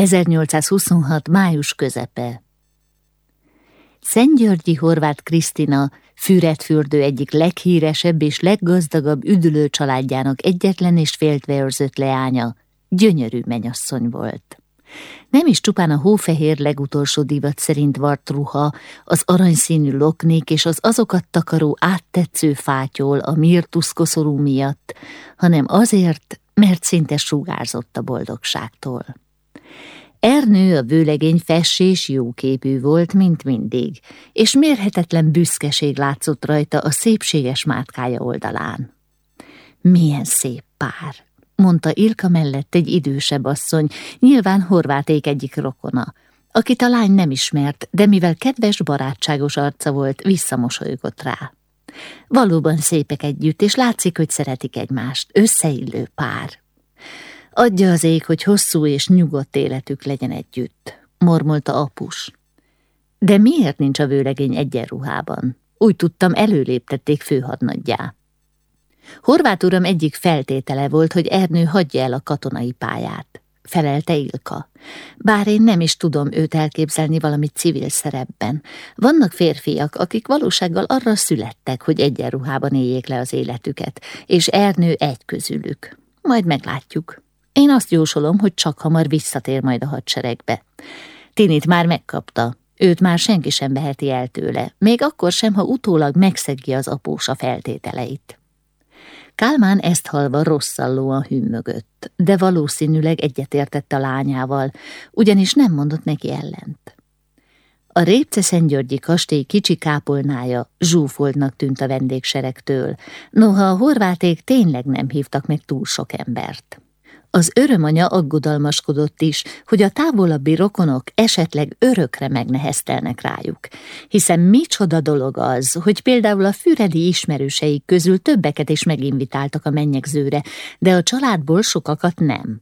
1826. május közepe Szentgyörgyi Horváth Krisztina Füredfürdő egyik leghíresebb és leggazdagabb üdülő családjának egyetlen és féltve őrzött leánya, gyönyörű menyasszony volt. Nem is csupán a hófehér legutolsó divat szerint vart ruha, az aranyszínű loknék és az azokat takaró áttetsző fátyol a mirtusz miatt, hanem azért, mert szinte sugárzott a boldogságtól. Ernő a vőlegény fessés jóképű volt, mint mindig, és mérhetetlen büszkeség látszott rajta a szépséges mátkája oldalán. Milyen szép pár, mondta Ilka mellett egy idősebb asszony, nyilván horváték egyik rokona, akit a lány nem ismert, de mivel kedves, barátságos arca volt, visszamosolygott rá. Valóban szépek együtt, és látszik, hogy szeretik egymást, összeillő pár. Adja az ég, hogy hosszú és nyugodt életük legyen együtt, mormolta apus. De miért nincs a vőlegény egyenruhában? Úgy tudtam, előléptették főhadnaggyá. Horváth uram egyik feltétele volt, hogy Ernő hagyja el a katonai pályát, felelte Ilka. Bár én nem is tudom őt elképzelni valami civil szerepben. Vannak férfiak, akik valósággal arra születtek, hogy egyenruhában éljék le az életüket, és Ernő egy közülük. Majd meglátjuk. Én azt jósolom, hogy csak hamar visszatér majd a hadseregbe. Tinit már megkapta, őt már senki sem beheti el tőle, még akkor sem, ha utólag megszegi az apósa feltételeit. Kálmán ezt halva rosszallóan hümmögött, de valószínűleg egyetértett a lányával, ugyanis nem mondott neki ellent. A Répce Szentgyörgyi kastély kicsi kápolnája zsúfoltnak tűnt a vendégseregtől, noha a horváték tényleg nem hívtak meg túl sok embert. Az örömanya aggodalmaskodott is, hogy a távolabbi rokonok esetleg örökre megneheztelnek rájuk, hiszen micsoda dolog az, hogy például a füredi ismerőseik közül többeket is meginvitáltak a mennyegzőre, de a családból sokakat nem.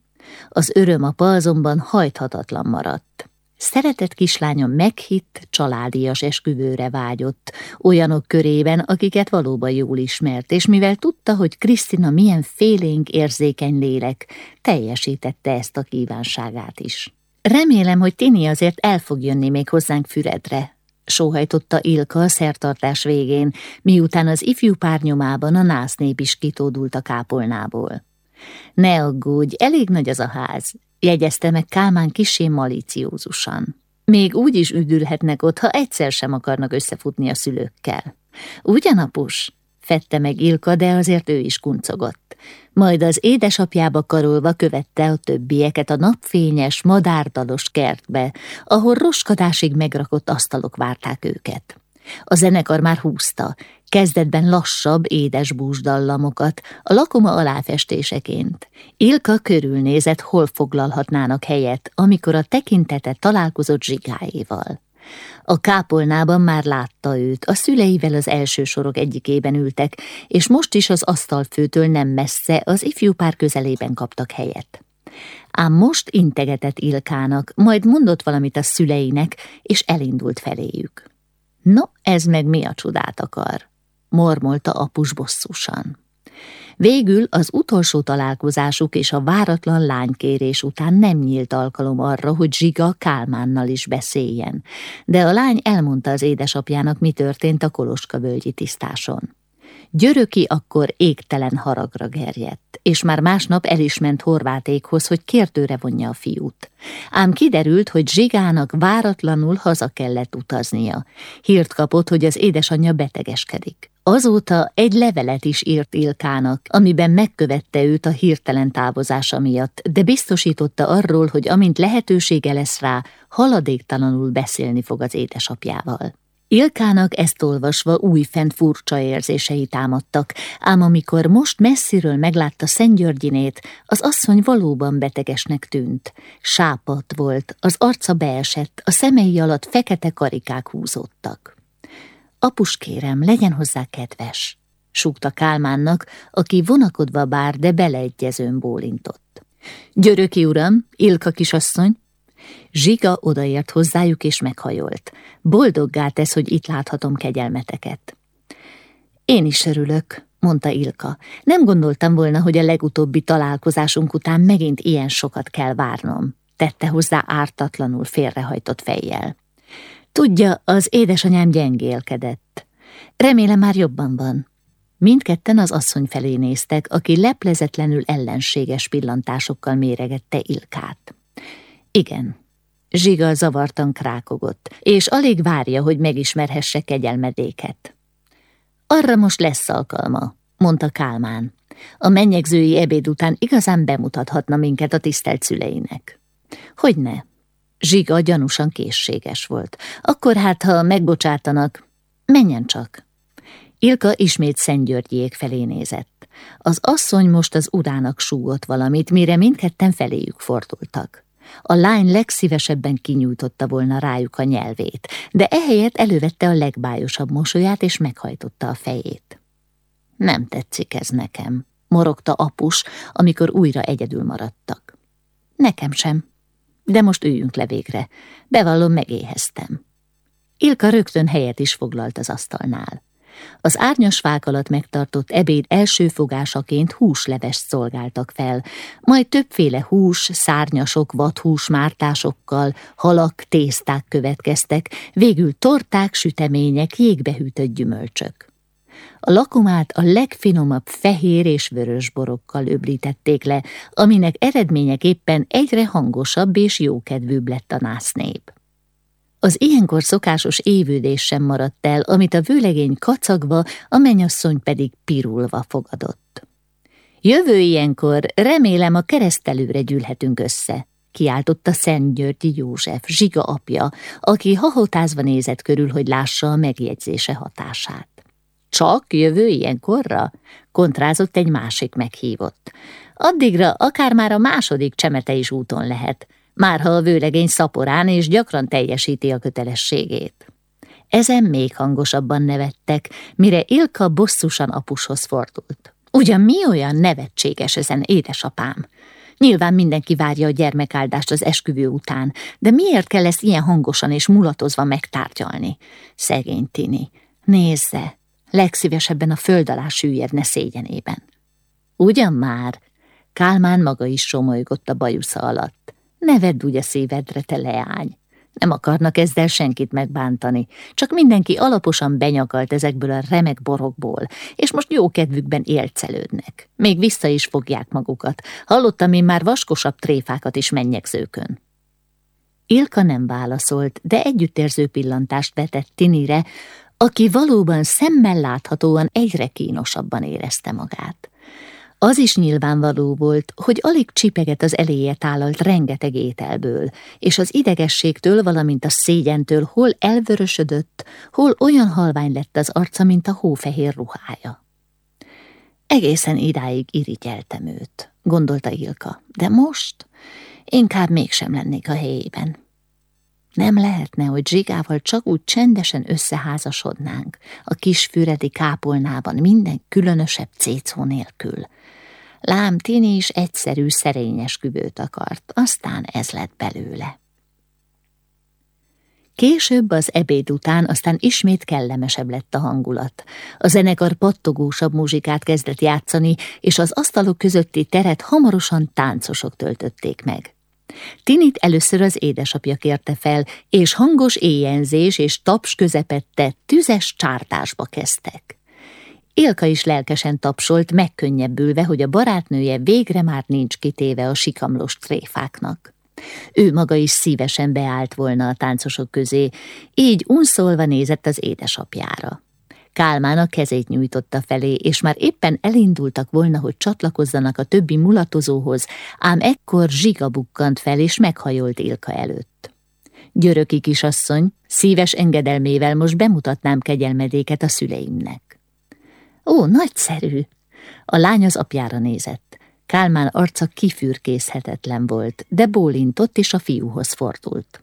Az örömapa azonban hajthatatlan maradt. Szeretett kislánya meghitt, családias esküvőre vágyott, olyanok körében, akiket valóban jól ismert, és mivel tudta, hogy Krisztina milyen félénk érzékeny lélek, teljesítette ezt a kívánságát is. Remélem, hogy Tini azért el fog jönni még hozzánk Füredre, sóhajtotta Ilka a szertartás végén, miután az ifjú párnyomában a násznép is kitódult a kápolnából. Ne aggódj, elég nagy az a ház, jegyezte meg Kálmán kisé maliciózusan. Még úgy is üdülhetnek ott, ha egyszer sem akarnak összefutni a szülőkkel. Ugyanapus? fette meg Ilka, de azért ő is kuncogott. Majd az édesapjába karolva követte a többieket a napfényes, madárdalos kertbe, ahol roskadásig megrakott asztalok várták őket. A zenekar már húzta, kezdetben lassabb, édes búsdallamokat, a lakoma aláfestéseként. Ilka körülnézett, hol foglalhatnának helyet, amikor a tekintete találkozott zsigáéval. A kápolnában már látta őt, a szüleivel az első sorok egyikében ültek, és most is az asztalfőtől nem messze, az ifjú pár közelében kaptak helyet. Ám most integetett Ilkának, majd mondott valamit a szüleinek, és elindult feléjük. No, ez meg mi a csodát akar? Mormolta apus bosszusan. Végül az utolsó találkozásuk és a váratlan lánykérés után nem nyílt alkalom arra, hogy Zsiga Kálmánnal is beszéljen, de a lány elmondta az édesapjának, mi történt a Koloska völgyi tisztáson. Györöki akkor égtelen haragra gerjedt, és már másnap el is ment Horvátékhoz, hogy kértőre vonja a fiút. Ám kiderült, hogy Zsigának váratlanul haza kellett utaznia. Hírt kapott, hogy az édesanyja betegeskedik. Azóta egy levelet is írt Ilkának, amiben megkövette őt a hirtelen távozása miatt, de biztosította arról, hogy amint lehetősége lesz rá, haladéktalanul beszélni fog az édesapjával. Ilkának ezt olvasva újfent furcsa érzései támadtak, ám amikor most messziről meglátta Szentgyörgyinét, az asszony valóban betegesnek tűnt. Sápat volt, az arca beesett, a szemei alatt fekete karikák húzódtak. Apus kérem, legyen hozzá kedves, súgta Kálmánnak, aki vonakodva bár, de beleegyezőn bólintott. Györöki uram, Ilka kisasszony, Zsiga odaért hozzájuk és meghajolt. Boldoggá tesz, hogy itt láthatom kegyelmeteket. Én is örülök, mondta Ilka. Nem gondoltam volna, hogy a legutóbbi találkozásunk után megint ilyen sokat kell várnom. tette hozzá ártatlanul félrehajtott fejjel. Tudja, az édesanyám gyengélkedett. Remélem már jobban van. Mindketten az asszony felé néztek, aki leplezetlenül ellenséges pillantásokkal méregette Ilkát. Igen, Zsiga zavartan krákogott, és alig várja, hogy megismerhesse kegyelmedéket. Arra most lesz alkalma, mondta Kálmán. A mennyegzői ebéd után igazán bemutathatna minket a tisztelt szüleinek. Hogyne? Zsiga gyanúsan készséges volt. Akkor hát, ha megbocsátanak, menjen csak. Ilka ismét Szentgyörgyék felé nézett. Az asszony most az urának súgott valamit, mire mindketten feléjük fordultak. A lány legszívesebben kinyújtotta volna rájuk a nyelvét, de ehelyett elővette a legbájosabb mosolyát és meghajtotta a fejét. Nem tetszik ez nekem, morogta apus, amikor újra egyedül maradtak. Nekem sem, de most üljünk le végre, bevallom megéheztem. Ilka rögtön helyet is foglalt az asztalnál. Az árnyas fák alatt megtartott ebéd első fogásaként húslevest szolgáltak fel, majd többféle hús, szárnyasok, vadhús mártásokkal, halak, tészták következtek, végül torták, sütemények, jégbehűtött gyümölcsök. A lakomát a legfinomabb fehér és vörös borokkal öblítették le, aminek eredményeképpen egyre hangosabb és jókedvűbb lett a násznép. Az ilyenkor szokásos évődés sem maradt el, amit a vőlegény kacagva, a menyasszony pedig pirulva fogadott. Jövő ilyenkor remélem a keresztelőre gyűlhetünk össze, kiáltotta Szent Györgyi József, Zsiga apja, aki hahotázva nézett körül, hogy lássa a megjegyzése hatását. Csak jövő ilyenkorra? kontrázott egy másik meghívott. Addigra akár már a második csemete is úton lehet, már ha a vőlegény szaporán és gyakran teljesíti a kötelességét. Ezen még hangosabban nevettek, mire Ilka bosszusan apushoz fordult. Ugyan mi olyan nevetséges ezen, édesapám? Nyilván mindenki várja a gyermekáldást az esküvő után, de miért kell ezt ilyen hangosan és mulatozva megtárgyalni? Szegény Tini, nézze, legszívesebben a föld alá süllyedne szégyenében. Ugyan már? Kálmán maga is somolygott a bajusza alatt. Ne vedd úgy a szívedre, te leány. Nem akarnak ezzel senkit megbántani, csak mindenki alaposan benyakalt ezekből a remek borokból, és most jó kedvükben élcelődnek. Még vissza is fogják magukat. Hallottam én már vaskosabb tréfákat is mennyegzőkön. Ilka nem válaszolt, de együttérző pillantást vetett Tinire, aki valóban szemmel láthatóan egyre kínosabban érezte magát. Az is nyilvánvaló volt, hogy alig csipeget az eléje tálalt rengeteg ételből, és az idegességtől, valamint a szégyentől hol elvörösödött, hol olyan halvány lett az arca, mint a hófehér ruhája. Egészen idáig irigyeltem őt, gondolta Ilka, de most inkább mégsem lennék a helyében. Nem lehetne, hogy Zsigával csak úgy csendesen összeházasodnánk, a kis füredi kápolnában minden különösebb cécó nélkül. Lám Tini is egyszerű, szerényes küvőt akart, aztán ez lett belőle. Később az ebéd után aztán ismét kellemesebb lett a hangulat. A zenekar pattogósabb muzsikát kezdett játszani, és az asztalok közötti teret hamarosan táncosok töltötték meg. Tinit először az édesapja kérte fel, és hangos éjjenzés és taps közepette tüzes csártásba kezdtek. Élka is lelkesen tapsolt, megkönnyebbülve, hogy a barátnője végre már nincs kitéve a sikamlos tréfáknak. Ő maga is szívesen beállt volna a táncosok közé, így unszolva nézett az édesapjára. Kálmán a kezét nyújtotta felé, és már éppen elindultak volna, hogy csatlakozzanak a többi mulatozóhoz, ám ekkor zsiga bukkant fel, és meghajolt Ilka előtt. Györöki kisasszony, szíves engedelmével most bemutatnám kegyelmedéket a szüleimnek. Ó, nagyszerű! A lány az apjára nézett. Kálmán arca kifürkészhetetlen volt, de bólintott, és a fiúhoz fordult.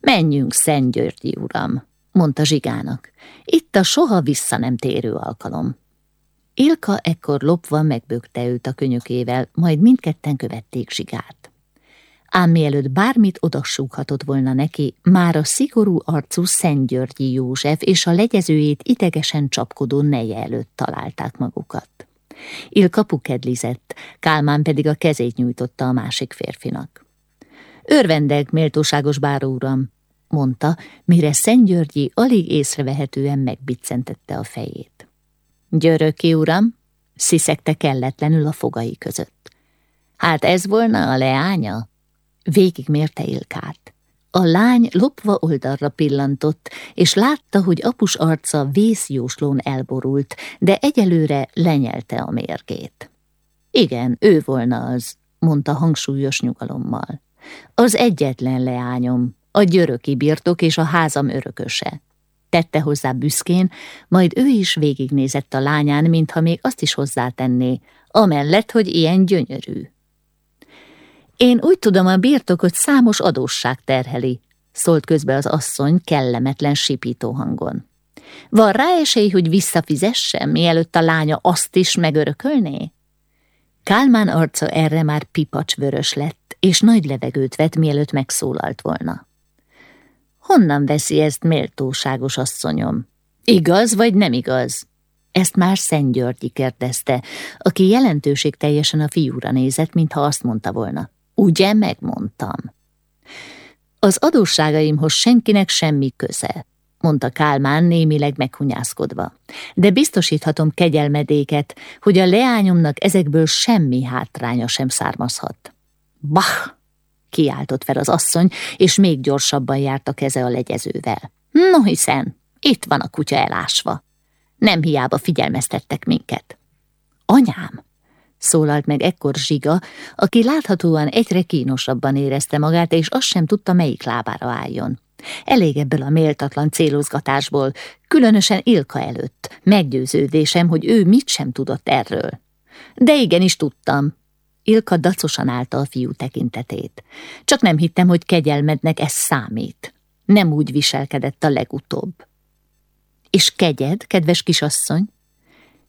Menjünk, Szent Györgyi uram! Mondta Zsigának. Itt a soha vissza nem térő alkalom. Ilka ekkor lopva megbökte őt a könyökével, majd mindketten követték Zsigát. Ám mielőtt bármit odasúghatott volna neki, már a szigorú arcú Szent Györgyi József és a legyezőjét idegesen csapkodó neje előtt találták magukat. Ilka pukedlizett, Kálmán pedig a kezét nyújtotta a másik férfinak. Örvendek, méltóságos báró uram, mondta, mire Györgyi alig észrevehetően megbiccentette a fejét. Györöki uram, sziszegte kelletlenül a fogai között. Hát ez volna a leánya? Végig mérte Ilkát. A lány lopva oldalra pillantott, és látta, hogy apus arca vészjóslón elborult, de egyelőre lenyelte a mérgét. Igen, ő volna az, mondta hangsúlyos nyugalommal. Az egyetlen leányom, a györöki birtok és a házam örököse. Tette hozzá büszkén, majd ő is végignézett a lányán, mintha még azt is hozzátenné, amellett, hogy ilyen gyönyörű. Én úgy tudom, a birtokot számos adósság terheli, szólt közbe az asszony kellemetlen sipító hangon. Van rá esély, hogy visszafizesse, mielőtt a lánya azt is megörökölné? Kálmán arca erre már pipacsvörös lett, és nagy levegőt vett, mielőtt megszólalt volna. Honnan veszi ezt méltóságos asszonyom? Igaz vagy nem igaz? Ezt már Szent Györgyi kérdezte, aki jelentőség teljesen a fiúra nézett, mintha azt mondta volna. Ugye megmondtam? Az adósságaimhoz senkinek semmi köze, mondta Kálmán némileg meghunyászkodva. De biztosíthatom kegyelmedéket, hogy a leányomnak ezekből semmi hátránya sem származhat. Bah! Kiáltott fel az asszony, és még gyorsabban járt a keze a legyezővel. No hiszen, itt van a kutya elásva. Nem hiába figyelmeztettek minket. Anyám, szólalt meg ekkor Zsiga, aki láthatóan egyre kínosabban érezte magát, és azt sem tudta, melyik lábára álljon. Elég ebből a méltatlan célozgatásból, különösen Ilka előtt, meggyőződésem, hogy ő mit sem tudott erről. De igenis tudtam. Ilka dacosan állta a fiú tekintetét. Csak nem hittem, hogy kegyelmednek ez számít. Nem úgy viselkedett a legutóbb. És kegyed, kedves kisasszony?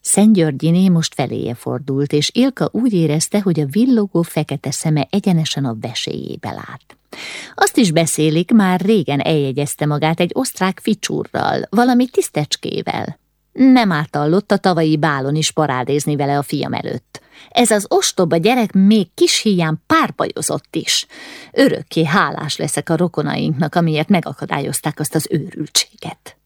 Szent Györgyiné most feléje fordult, és Ilka úgy érezte, hogy a villogó fekete szeme egyenesen a veséjébe lát. Azt is beszélik, már régen eljegyezte magát egy osztrák ficsúrral, valami tisztecskével. Nem átallott a tavalyi bálon is parádézni vele a fiam előtt. Ez az ostoba gyerek még kis híján párbajozott is. Örökké hálás leszek a rokonainknak, amiért megakadályozták azt az őrültséget.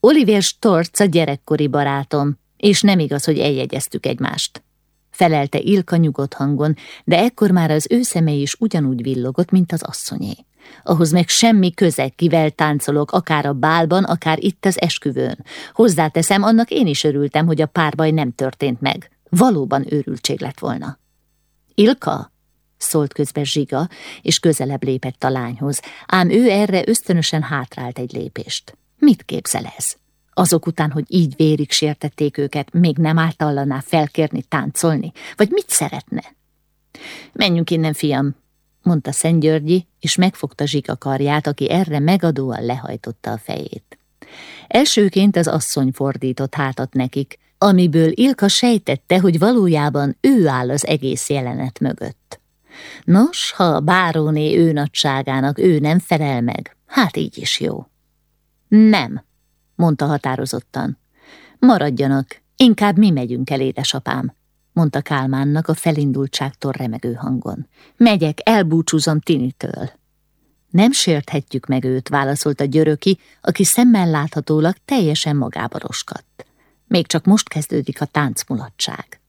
Oliver Storz a gyerekkori barátom, és nem igaz, hogy eljegyeztük egymást. Felelte Ilka nyugodt hangon, de ekkor már az ő szeme is ugyanúgy villogott, mint az asszonyé. Ahhoz meg semmi köze, kivel táncolok, akár a bálban, akár itt az esküvőn. Hozzáteszem, annak én is örültem, hogy a párbaj nem történt meg. Valóban őrültség lett volna. Ilka? szólt közbe Zsiga, és közelebb lépett a lányhoz, ám ő erre ösztönösen hátrált egy lépést. Mit képzel ez? Azok után, hogy így vérig sértették őket, még nem átallaná felkérni táncolni? Vagy mit szeretne? Menjünk innen, fiam, mondta Szent Györgyi, és megfogta Zsika karját, aki erre megadóan lehajtotta a fejét. Elsőként az asszony fordított hátat nekik, amiből Ilka sejtette, hogy valójában ő áll az egész jelenet mögött. Nos, ha a báróné ő nagyságának ő nem felel meg, hát így is jó. Nem, mondta határozottan. Maradjanak, inkább mi megyünk el, édesapám, mondta Kálmánnak a felindultságtól remegő hangon. Megyek, elbúcsúzom Tinitől. Nem sérthetjük meg őt, válaszolta Györöki, aki szemmel láthatólag teljesen magába roskadt. Még csak most kezdődik a táncmulatság.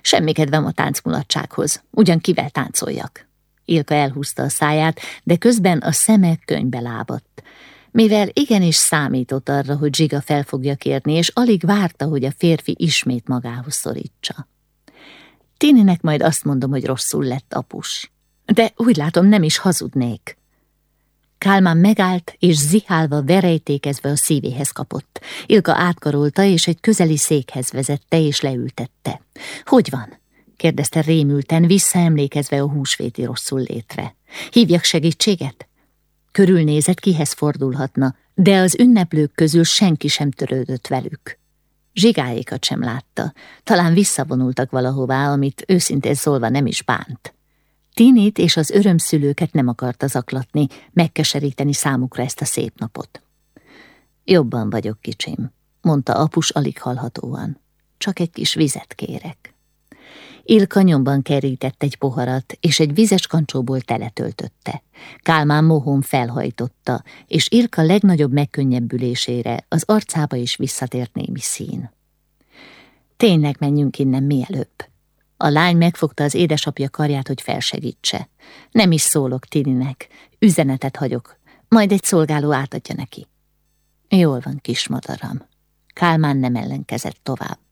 Semmi kedvem a táncmulatsághoz, ugyan kivel táncoljak. Ilka elhúzta a száját, de közben a szeme könybe lábadt mivel igenis számított arra, hogy Zsiga fel fogja kérni, és alig várta, hogy a férfi ismét magához szorítsa. Tininek majd azt mondom, hogy rosszul lett apus. De úgy látom, nem is hazudnék. Kálmán megállt, és zihálva, verejtékezve a szívéhez kapott. Ilka átkarolta, és egy közeli székhez vezette, és leültette. Hogy van? kérdezte rémülten, visszaemlékezve a húsvéti rosszul létre. Hívjak segítséget? Körülnézett, kihez fordulhatna, de az ünneplők közül senki sem törődött velük. Zsigáékat sem látta, talán visszavonultak valahová, amit őszintén szólva nem is bánt. Tinit és az örömszülőket nem akarta zaklatni, megkeseríteni számukra ezt a szép napot. Jobban vagyok, kicsim, mondta apus alig hallhatóan. Csak egy kis vizet kérek. Ilka nyomban kerített egy poharat, és egy vizes kancsóból teletöltötte. Kálmán mohón felhajtotta, és Ilka legnagyobb megkönnyebbülésére az arcába is visszatért némi szín. Tényleg menjünk innen mielőbb. A lány megfogta az édesapja karját, hogy felsegítse. Nem is szólok Tininek, üzenetet hagyok, majd egy szolgáló átadja neki. Jól van, kismadaram. Kálmán nem ellenkezett tovább.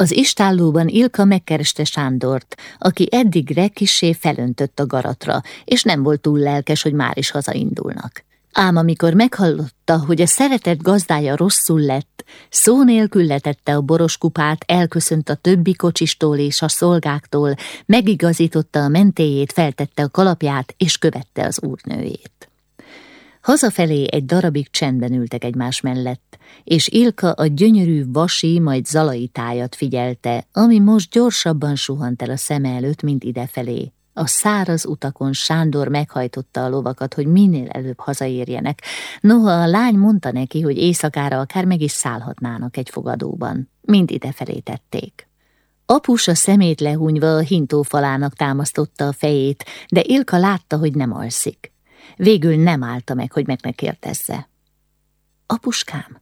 Az istállóban Ilka megkereste Sándort, aki eddigre kisé felöntött a garatra, és nem volt túl lelkes, hogy már is hazaindulnak. Ám amikor meghallotta, hogy a szeretett gazdája rosszul lett, szó nélkül letette a boros kupát, elköszönt a többi kocsistól és a szolgáktól, megigazította a mentéjét, feltette a kalapját, és követte az úrnőjét. Hazafelé egy darabig csendben ültek egymás mellett, és Ilka a gyönyörű vasi, majd zalai tájat figyelte, ami most gyorsabban suhant el a szeme előtt, mint idefelé. A száraz utakon Sándor meghajtotta a lovakat, hogy minél előbb hazaérjenek. Noha a lány mondta neki, hogy éjszakára akár meg is szállhatnának egy fogadóban. Mind idefelé tették. Apus a szemét lehúnyva a hintófalának támasztotta a fejét, de Ilka látta, hogy nem alszik. Végül nem állta meg, hogy meg ne kérdezze. Apuskám,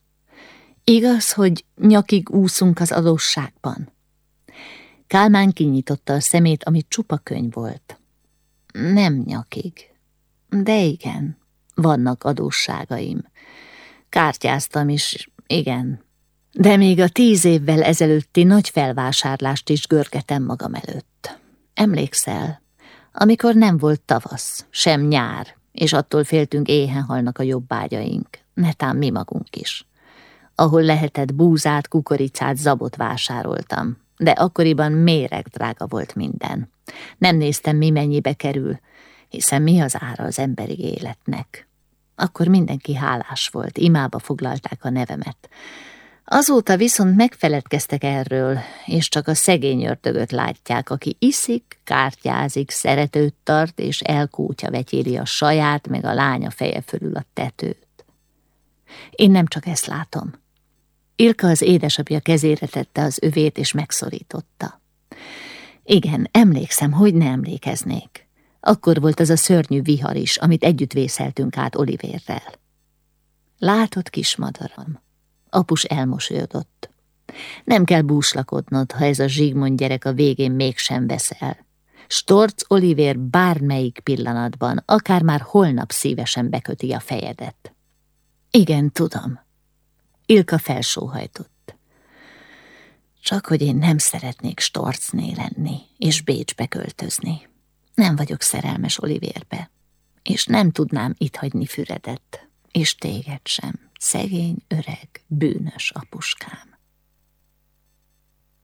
igaz, hogy nyakig úszunk az adósságban? Kálmán kinyitotta a szemét, amit csupa könyv volt. Nem nyakig, de igen, vannak adósságaim. Kártyáztam is, igen, de még a tíz évvel ezelőtti nagy felvásárlást is görgetem magam előtt. Emlékszel, amikor nem volt tavasz, sem nyár, és attól féltünk éhen halnak a jobbágyaink, netán mi magunk is. Ahol lehetett búzát, kukoricát, zabot vásároltam, de akkoriban méreg drága volt minden. Nem néztem, mi mennyibe kerül, hiszen mi az ára az emberi életnek. Akkor mindenki hálás volt, imába foglalták a nevemet. Azóta viszont megfeledkeztek erről, és csak a szegény ördögöt látják, aki iszik, kártyázik, szeretőt tart, és elkútja vetyéli a saját, meg a lánya feje fölül a tetőt. Én nem csak ezt látom. Ilka az édesapja kezére tette az övét, és megszorította. Igen, emlékszem, hogy ne emlékeznék. Akkor volt az a szörnyű vihar is, amit együtt vészeltünk át Olivérrel. Látod, kismadaram, Apus elmosolyodott. Nem kell búslakodnod, ha ez a Zsigmond gyerek a végén mégsem veszel. Storc Oliver bármelyik pillanatban, akár már holnap szívesen beköti a fejedet. Igen, tudom. Ilka felsóhajtott. Csak hogy én nem szeretnék Storcné lenni, és Bécsbe költözni. Nem vagyok szerelmes Olivérbe, és nem tudnám itt hagyni Füredet, és téged sem szegény, öreg, bűnös apuskám.